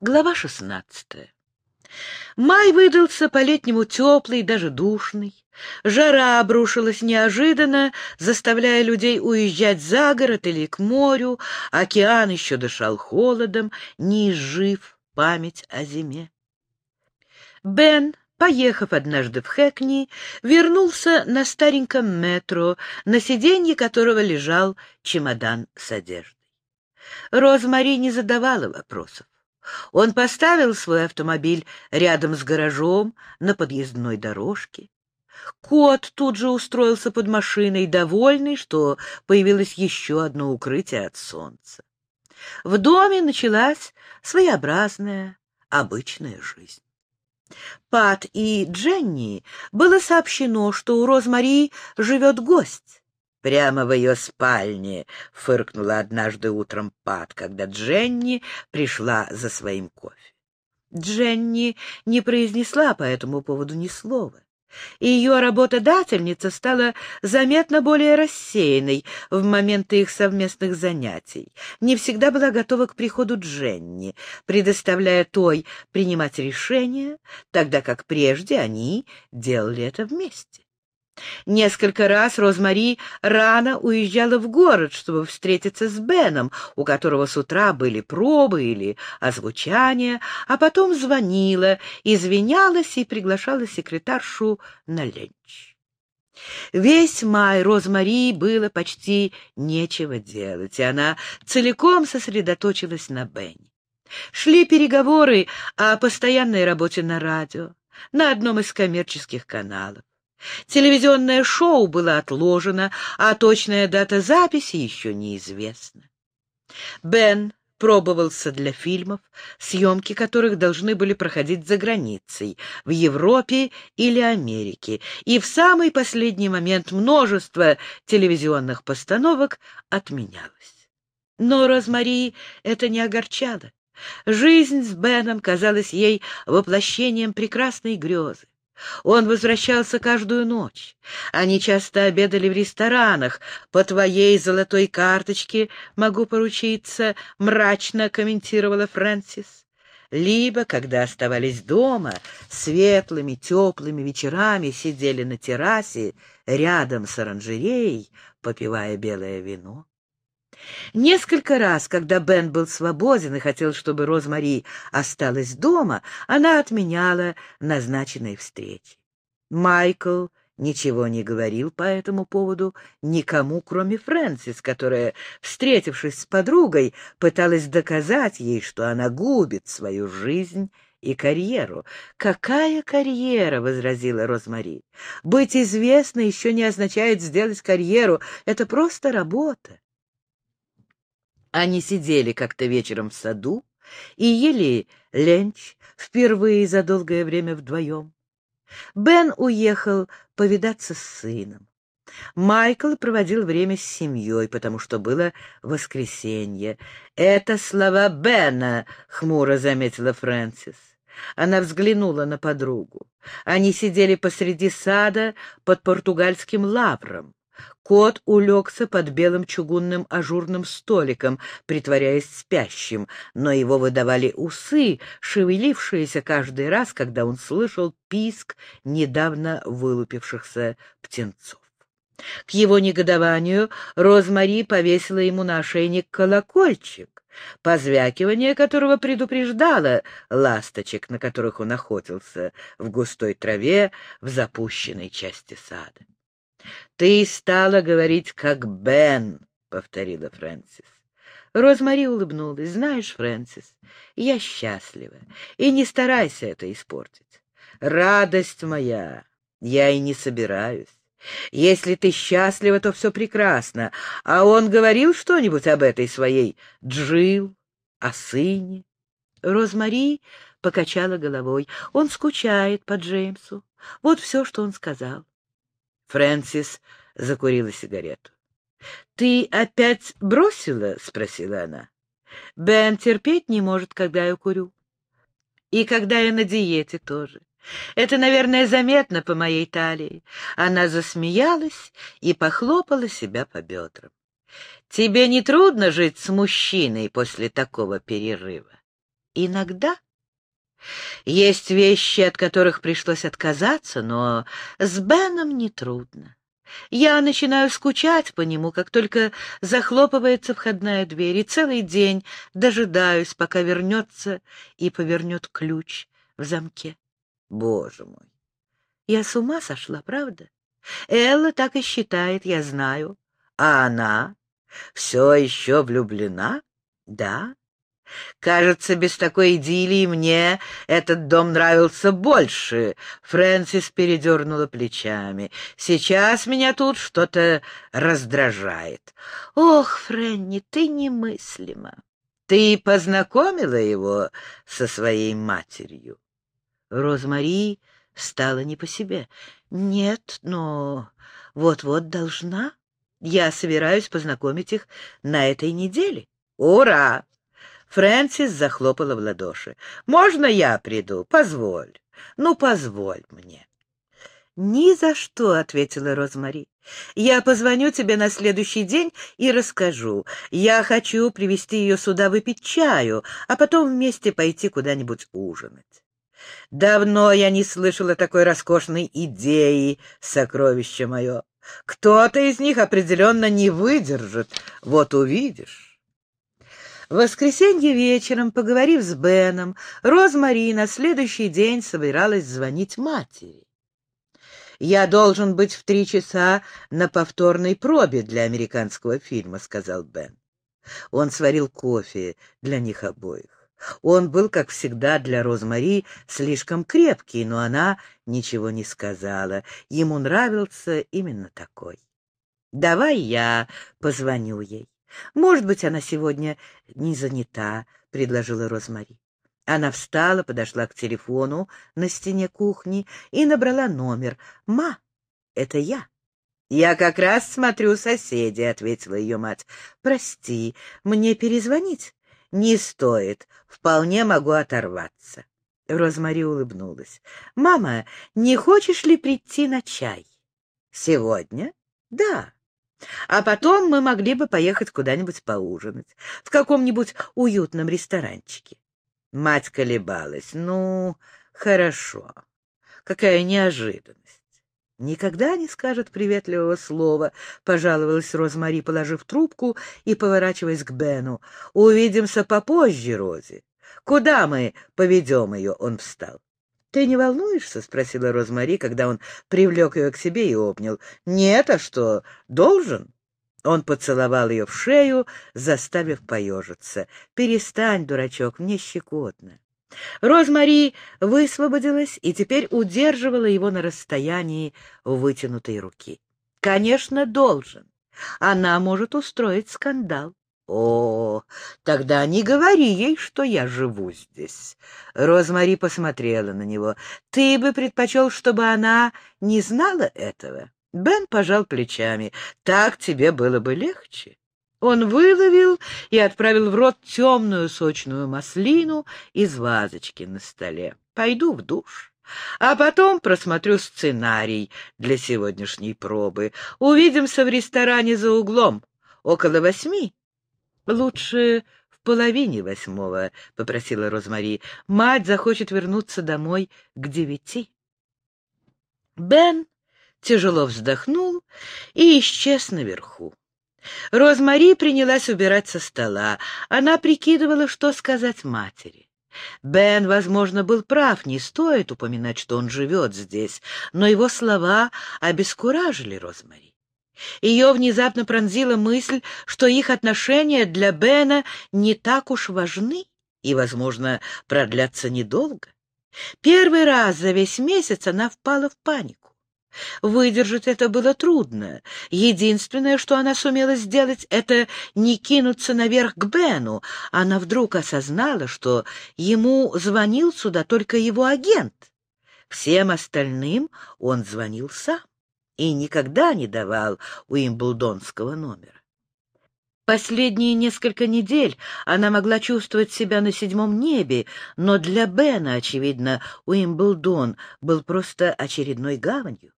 Глава шестнадцатая. Май выдался по-летнему теплый, даже душный. Жара обрушилась неожиданно, заставляя людей уезжать за город или к морю. Океан еще дышал холодом, не изжив память о зиме. Бен, поехав однажды в Хэкни, вернулся на стареньком метро, на сиденье которого лежал чемодан с одеждой. Розмари не задавала вопросов. Он поставил свой автомобиль рядом с гаражом на подъездной дорожке. Кот тут же устроился под машиной, довольный, что появилось еще одно укрытие от солнца. В доме началась своеобразная, обычная жизнь. Пат и Дженни было сообщено, что у Розмари живет гость. Прямо в ее спальне, — фыркнула однажды утром Пат, когда Дженни пришла за своим кофе. Дженни не произнесла по этому поводу ни слова и ее работодательница стала заметно более рассеянной в моменты их совместных занятий, не всегда была готова к приходу Дженни, предоставляя той принимать решения, тогда как прежде они делали это вместе. Несколько раз Розмари рано уезжала в город, чтобы встретиться с Беном, у которого с утра были пробы или озвучания, а потом звонила, извинялась и приглашала секретаршу на ленч. Весь май Розмари было почти нечего делать, и она целиком сосредоточилась на Бене. Шли переговоры о постоянной работе на радио, на одном из коммерческих каналов. Телевизионное шоу было отложено, а точная дата записи еще неизвестна. Бен пробовался для фильмов, съемки которых должны были проходить за границей, в Европе или Америке, и в самый последний момент множество телевизионных постановок отменялось. Но Розмари это не огорчало. Жизнь с Беном казалась ей воплощением прекрасной грезы. Он возвращался каждую ночь. Они часто обедали в ресторанах. По твоей золотой карточке, могу поручиться, мрачно комментировала Фрэнсис. Либо, когда оставались дома, светлыми, теплыми вечерами сидели на террасе рядом с оранжереей, попивая белое вино. Несколько раз, когда Бен был свободен и хотел, чтобы Розмари осталась дома, она отменяла назначенные встречи. Майкл ничего не говорил по этому поводу никому, кроме Фрэнсис, которая, встретившись с подругой, пыталась доказать ей, что она губит свою жизнь и карьеру. «Какая карьера?» — возразила Розмари. «Быть известной еще не означает сделать карьеру. Это просто работа. Они сидели как-то вечером в саду и ели ленч впервые за долгое время вдвоем. Бен уехал повидаться с сыном. Майкл проводил время с семьей, потому что было воскресенье. «Это слова Бена», — хмуро заметила Фрэнсис. Она взглянула на подругу. Они сидели посреди сада под португальским лавром. Кот улегся под белым чугунным ажурным столиком, притворяясь спящим, но его выдавали усы, шевелившиеся каждый раз, когда он слышал писк недавно вылупившихся птенцов. К его негодованию Розмари повесила ему на ошейник колокольчик, позвякивание которого предупреждало ласточек, на которых он охотился в густой траве в запущенной части сада. «Ты стала говорить, как Бен», — повторила Фрэнсис. Розмари улыбнулась. «Знаешь, Фрэнсис, я счастлива, и не старайся это испортить. Радость моя, я и не собираюсь. Если ты счастлива, то все прекрасно. А он говорил что-нибудь об этой своей Джил, о сыне?» Розмари покачала головой. Он скучает по Джеймсу. Вот все, что он сказал. Фрэнсис закурила сигарету. «Ты опять бросила?» — спросила она. «Бен терпеть не может, когда я курю. И когда я на диете тоже. Это, наверное, заметно по моей талии». Она засмеялась и похлопала себя по бедрам. «Тебе не трудно жить с мужчиной после такого перерыва?» Иногда. Есть вещи, от которых пришлось отказаться, но с Беном нетрудно. Я начинаю скучать по нему, как только захлопывается входная дверь, и целый день дожидаюсь, пока вернется и повернет ключ в замке. Боже мой! Я с ума сошла, правда? Элла так и считает, я знаю. А она все еще влюблена? Да. Кажется, без такой идиллии мне этот дом нравился больше. Фрэнсис передернула плечами. Сейчас меня тут что-то раздражает. Ох, Фрэнни, ты немыслима. Ты познакомила его со своей матерью? Розмари стала не по себе. Нет, но вот-вот должна. Я собираюсь познакомить их на этой неделе. Ура! Фрэнсис захлопала в ладоши. «Можно я приду? Позволь. Ну, позволь мне». «Ни за что», — ответила Розмари. «Я позвоню тебе на следующий день и расскажу. Я хочу привести ее сюда выпить чаю, а потом вместе пойти куда-нибудь ужинать». «Давно я не слышала такой роскошной идеи, сокровище мое. Кто-то из них определенно не выдержит. Вот увидишь». В воскресенье вечером, поговорив с Беном, Розмари на следующий день собиралась звонить матери. «Я должен быть в три часа на повторной пробе для американского фильма», — сказал Бен. Он сварил кофе для них обоих. Он был, как всегда, для Розмари слишком крепкий, но она ничего не сказала. Ему нравился именно такой. «Давай я позвоню ей». Может быть, она сегодня не занята, — предложила Розмари. Она встала, подошла к телефону на стене кухни и набрала номер. «Ма, это я». «Я как раз смотрю соседи», — ответила ее мать. «Прости, мне перезвонить?» «Не стоит. Вполне могу оторваться». Розмари улыбнулась. «Мама, не хочешь ли прийти на чай?» «Сегодня?» «Да». А потом мы могли бы поехать куда-нибудь поужинать, в каком-нибудь уютном ресторанчике. Мать колебалась. Ну, хорошо. Какая неожиданность. Никогда не скажет приветливого слова, — пожаловалась Розмари, положив трубку и поворачиваясь к Бену. — Увидимся попозже, Рози. Куда мы поведем ее? — он встал. — Ты не волнуешься? — спросила Розмари, когда он привлек ее к себе и обнял. — Нет, а что, должен? Он поцеловал ее в шею, заставив поежиться. — Перестань, дурачок, мне щекотно. Розмари высвободилась и теперь удерживала его на расстоянии вытянутой руки. — Конечно, должен. Она может устроить скандал. «О, тогда не говори ей, что я живу здесь». Розмари посмотрела на него. «Ты бы предпочел, чтобы она не знала этого?» Бен пожал плечами. «Так тебе было бы легче». Он выловил и отправил в рот темную сочную маслину из вазочки на столе. «Пойду в душ». А потом просмотрю сценарий для сегодняшней пробы. Увидимся в ресторане за углом. Около восьми «Лучше в половине восьмого», — попросила Розмари. «Мать захочет вернуться домой к девяти». Бен тяжело вздохнул и исчез наверху. Розмари принялась убирать со стола. Она прикидывала, что сказать матери. Бен, возможно, был прав, не стоит упоминать, что он живет здесь, но его слова обескуражили Розмари. Ее внезапно пронзила мысль, что их отношения для Бена не так уж важны и, возможно, продлятся недолго. Первый раз за весь месяц она впала в панику. Выдержать это было трудно. Единственное, что она сумела сделать, это не кинуться наверх к Бену. Она вдруг осознала, что ему звонил сюда только его агент. Всем остальным он звонил сам и никогда не давал уимблдонского номера. Последние несколько недель она могла чувствовать себя на седьмом небе, но для Бена, очевидно, Уимблдон был просто очередной гаванью.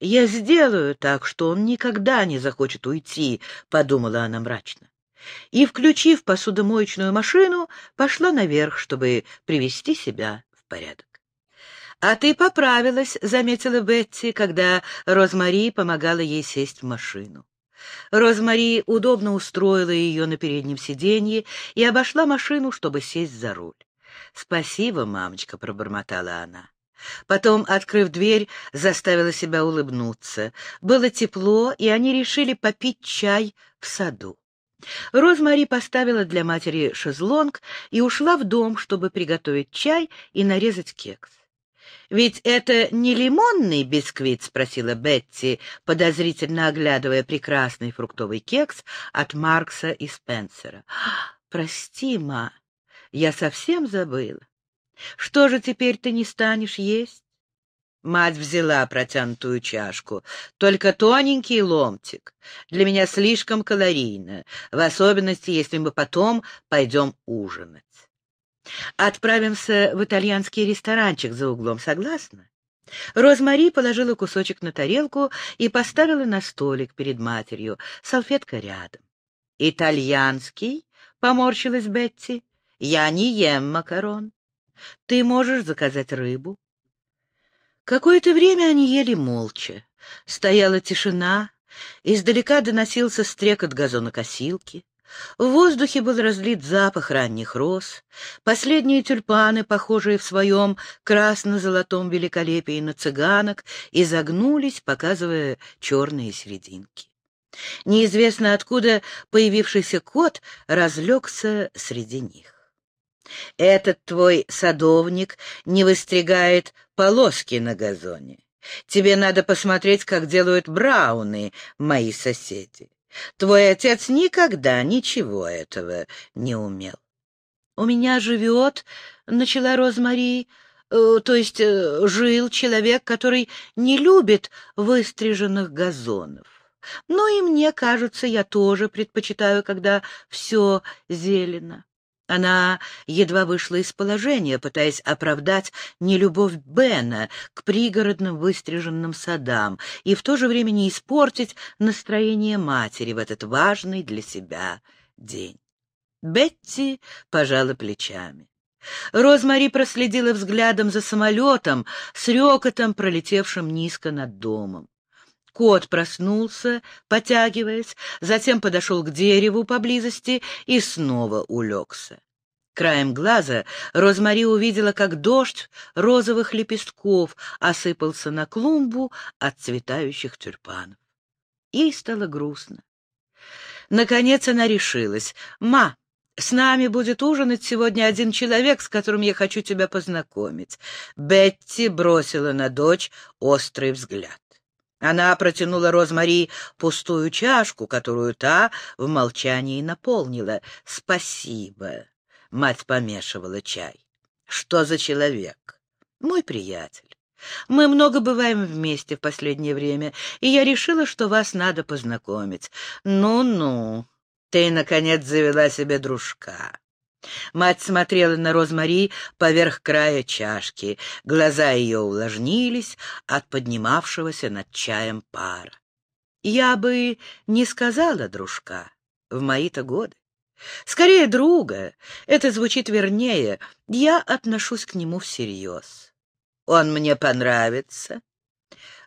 «Я сделаю так, что он никогда не захочет уйти», — подумала она мрачно. и, включив посудомоечную машину, пошла наверх, чтобы привести себя в порядок. «А ты поправилась», — заметила Бетти, когда Розмари помогала ей сесть в машину. Розмари удобно устроила ее на переднем сиденье и обошла машину, чтобы сесть за руль. «Спасибо, мамочка», — пробормотала она. Потом, открыв дверь, заставила себя улыбнуться. Было тепло, и они решили попить чай в саду. Розмари поставила для матери шезлонг и ушла в дом, чтобы приготовить чай и нарезать кекс. «Ведь это не лимонный бисквит?» — спросила Бетти, подозрительно оглядывая прекрасный фруктовый кекс от Маркса и Спенсера. «Прости, ма, я совсем забыла. Что же теперь ты не станешь есть?» Мать взяла протянутую чашку. Только тоненький ломтик. Для меня слишком калорийно, в особенности, если мы потом пойдем ужинать. Отправимся в итальянский ресторанчик за углом, согласна? Розмари положила кусочек на тарелку и поставила на столик перед матерью, салфетка рядом. «Итальянский?» — поморщилась Бетти. «Я не ем макарон. Ты можешь заказать рыбу?» Какое-то время они ели молча. Стояла тишина, издалека доносился стрекот газонокосилки. В воздухе был разлит запах ранних роз. Последние тюльпаны, похожие в своем красно-золотом великолепии на цыганок, изогнулись, показывая черные серединки. Неизвестно откуда появившийся кот разлегся среди них. Этот твой садовник не выстригает полоски на газоне. Тебе надо посмотреть, как делают брауны мои соседи. Твой отец никогда ничего этого не умел. — У меня живет, — начала Розмари, э, то есть э, жил человек, который не любит выстриженных газонов. Но и мне кажется, я тоже предпочитаю, когда все зелено. Она едва вышла из положения, пытаясь оправдать нелюбовь Бена к пригородным выстриженным садам и в то же время не испортить настроение матери в этот важный для себя день. Бетти пожала плечами. Розмари проследила взглядом за самолетом с рекотом, пролетевшим низко над домом. Кот проснулся, потягиваясь, затем подошел к дереву поблизости и снова улегся. Краем глаза Розмари увидела, как дождь розовых лепестков осыпался на клумбу от цветающих тюльпанов. Ей стало грустно. Наконец она решилась. «Ма, с нами будет ужинать сегодня один человек, с которым я хочу тебя познакомить». Бетти бросила на дочь острый взгляд. Она протянула Розмари пустую чашку, которую та в молчании наполнила. «Спасибо», — мать помешивала чай. «Что за человек?» «Мой приятель. Мы много бываем вместе в последнее время, и я решила, что вас надо познакомить. Ну-ну, ты, наконец, завела себе дружка». Мать смотрела на Розмари поверх края чашки. Глаза ее увлажнились от поднимавшегося над чаем пара. Я бы не сказала дружка в мои-то годы. Скорее, друга. Это звучит вернее. Я отношусь к нему всерьез. Он мне понравится.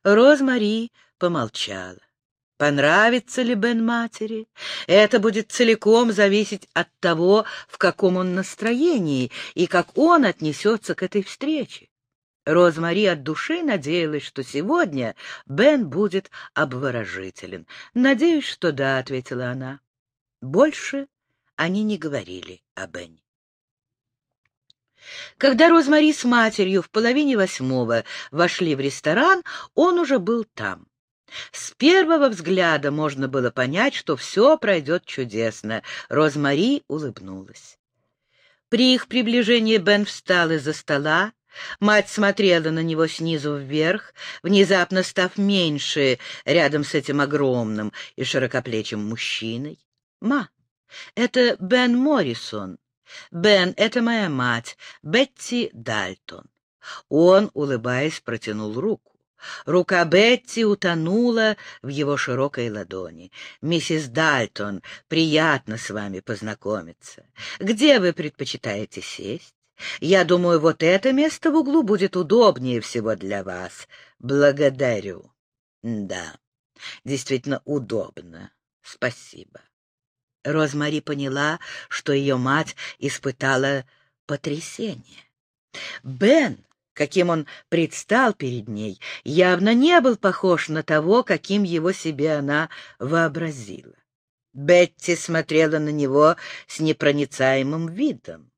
Розмари помолчала. Понравится ли Бен матери? Это будет целиком зависеть от того, в каком он настроении и как он отнесется к этой встрече. Розмари от души надеялась, что сегодня Бен будет обворожителен. «Надеюсь, что да», — ответила она. Больше они не говорили о Бене. Когда Розмари с матерью в половине восьмого вошли в ресторан, он уже был там. С первого взгляда можно было понять, что все пройдет чудесно. Розмари улыбнулась. При их приближении Бен встал из-за стола. Мать смотрела на него снизу вверх, внезапно став меньше рядом с этим огромным и широкоплечим мужчиной. «Ма, это Бен Моррисон. Бен — это моя мать, Бетти Дальтон». Он, улыбаясь, протянул руку. Рука Бетти утонула в его широкой ладони. «Миссис Дальтон, приятно с вами познакомиться. Где вы предпочитаете сесть? Я думаю, вот это место в углу будет удобнее всего для вас. Благодарю. Да, действительно удобно. Спасибо». Розмари поняла, что ее мать испытала потрясение. Бен каким он предстал перед ней, явно не был похож на того, каким его себе она вообразила. Бетти смотрела на него с непроницаемым видом.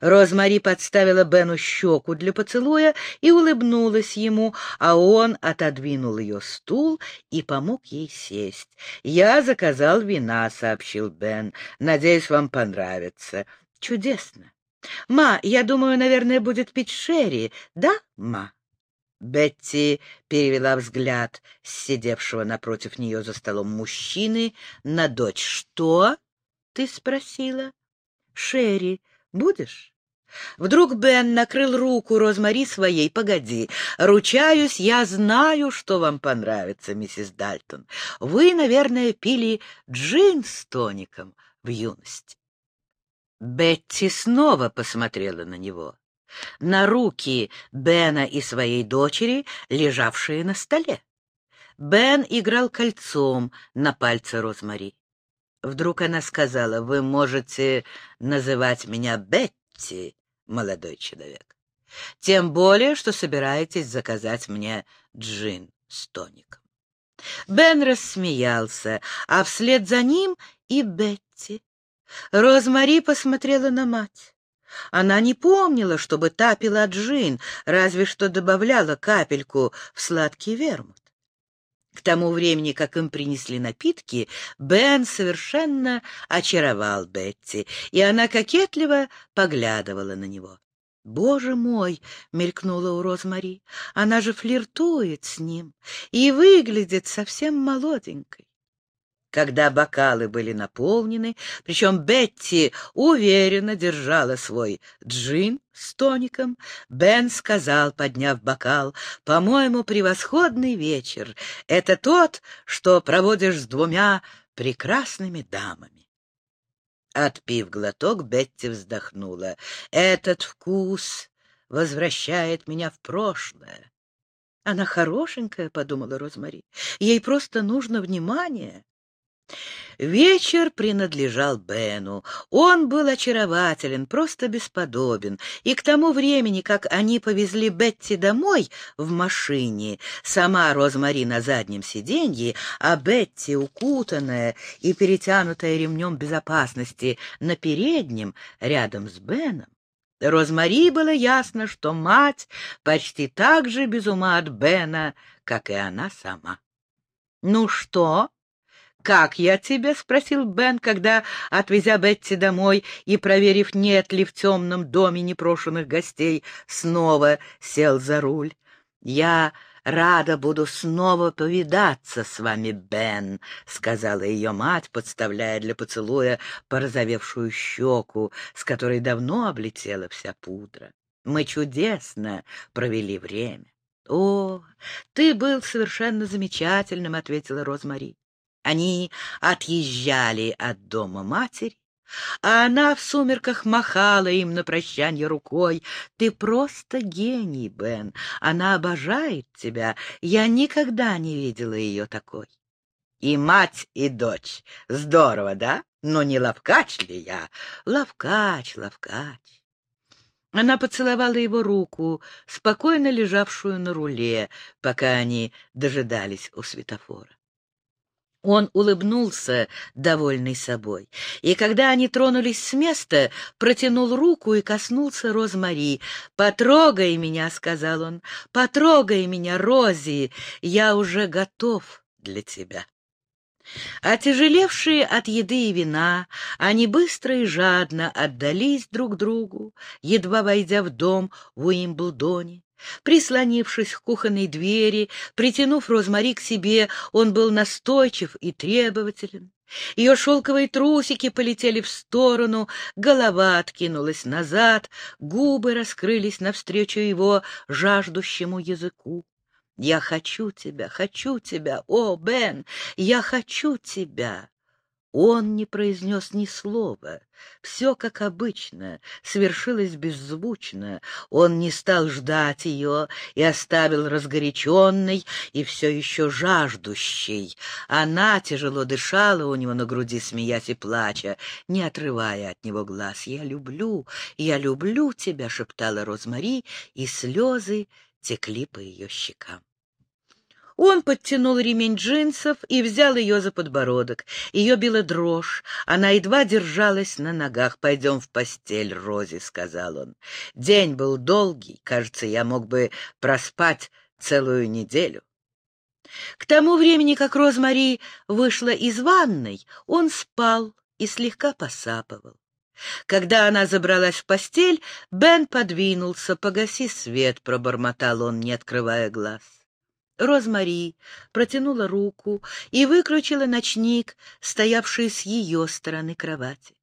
Розмари подставила Бену щеку для поцелуя и улыбнулась ему, а он отодвинул ее стул и помог ей сесть. «Я заказал вина», — сообщил Бен. «Надеюсь, вам понравится». «Чудесно. «Ма, я думаю, наверное, будет пить Шерри, да, ма?» Бетти перевела взгляд сидевшего напротив нее за столом мужчины на дочь. «Что?» — ты спросила. «Шерри, будешь?» Вдруг Бен накрыл руку Розмари своей. «Погоди, ручаюсь, я знаю, что вам понравится, миссис Дальтон. Вы, наверное, пили джин с тоником в юности». Бетти снова посмотрела на него, на руки Бена и своей дочери, лежавшие на столе. Бен играл кольцом на пальце Розмари. Вдруг она сказала, «Вы можете называть меня Бетти, молодой человек. Тем более, что собираетесь заказать мне джин с тоником». Бен рассмеялся, а вслед за ним и Бетти. Розмари посмотрела на мать. Она не помнила, чтобы та пила джин, разве что добавляла капельку в сладкий вермут. К тому времени, как им принесли напитки, Бен совершенно очаровал Бетти, и она кокетливо поглядывала на него. «Боже мой!» — мелькнула у Розмари. «Она же флиртует с ним и выглядит совсем молоденькой». Когда бокалы были наполнены, причем Бетти уверенно держала свой джин с тоником, Бен сказал, подняв бокал, «По-моему, превосходный вечер. Это тот, что проводишь с двумя прекрасными дамами». Отпив глоток, Бетти вздохнула. «Этот вкус возвращает меня в прошлое». «Она хорошенькая», — подумала Розмари. «Ей просто нужно внимание». Вечер принадлежал Бену. Он был очарователен, просто бесподобен. И к тому времени, как они повезли Бетти домой в машине, сама Розмари на заднем сиденье, а Бетти, укутанная и перетянутая ремнем безопасности на переднем, рядом с Беном, Розмари было ясно, что мать почти так же без ума от Бена, как и она сама. «Ну что?» «Как я тебе?» — спросил Бен, когда, отвезя Бетти домой и проверив, нет ли в темном доме непрошенных гостей, снова сел за руль. «Я рада буду снова повидаться с вами, Бен», — сказала ее мать, подставляя для поцелуя порозовевшую щеку, с которой давно облетела вся пудра. «Мы чудесно провели время». «О, ты был совершенно замечательным», — ответила Розмари. Они отъезжали от дома матери, а она в сумерках махала им на прощание рукой. «Ты просто гений, Бен. Она обожает тебя. Я никогда не видела ее такой». «И мать, и дочь. Здорово, да? Но не ловкач ли я?» «Ловкач, ловкач». Она поцеловала его руку, спокойно лежавшую на руле, пока они дожидались у светофора. Он улыбнулся, довольный собой, и когда они тронулись с места, протянул руку и коснулся Розмари. «Потрогай меня», — сказал он, — «потрогай меня, Рози, я уже готов для тебя». Отяжелевшие от еды и вина, они быстро и жадно отдались друг другу, едва войдя в дом в Уимблдоне. Прислонившись к кухонной двери, притянув Розмари к себе, он был настойчив и требователен. Ее шелковые трусики полетели в сторону, голова откинулась назад, губы раскрылись навстречу его жаждущему языку. Я хочу тебя, хочу тебя, о, Бен, я хочу тебя. Он не произнес ни слова. Все, как обычно, свершилось беззвучно. Он не стал ждать ее и оставил разгоряченной и все еще жаждущей. Она тяжело дышала у него на груди, смеясь и плача, не отрывая от него глаз. «Я люблю, я люблю тебя!» — шептала Розмари, и слезы текли по ее щекам. Он подтянул ремень джинсов и взял ее за подбородок. Ее била дрожь, она едва держалась на ногах. «Пойдем в постель, Рози», — сказал он. «День был долгий, кажется, я мог бы проспать целую неделю». К тому времени, как Розмари вышла из ванной, он спал и слегка посапывал. Когда она забралась в постель, Бен подвинулся. «Погаси свет», — пробормотал он, не открывая глаз. Розмари протянула руку и выключила ночник, стоявший с ее стороны кровати.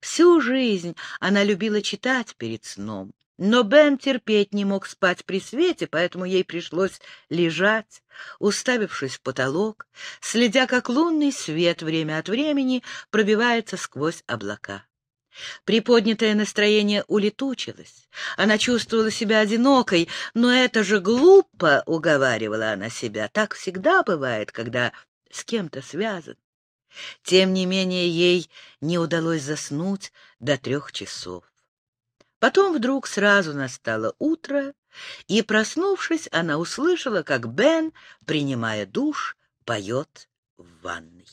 Всю жизнь она любила читать перед сном, но Бен терпеть не мог спать при свете, поэтому ей пришлось лежать, уставившись в потолок, следя, как лунный свет время от времени пробивается сквозь облака. Приподнятое настроение улетучилось. Она чувствовала себя одинокой, но это же глупо, — уговаривала она себя. Так всегда бывает, когда с кем-то связан. Тем не менее, ей не удалось заснуть до трех часов. Потом вдруг сразу настало утро, и, проснувшись, она услышала, как Бен, принимая душ, поет в ванной.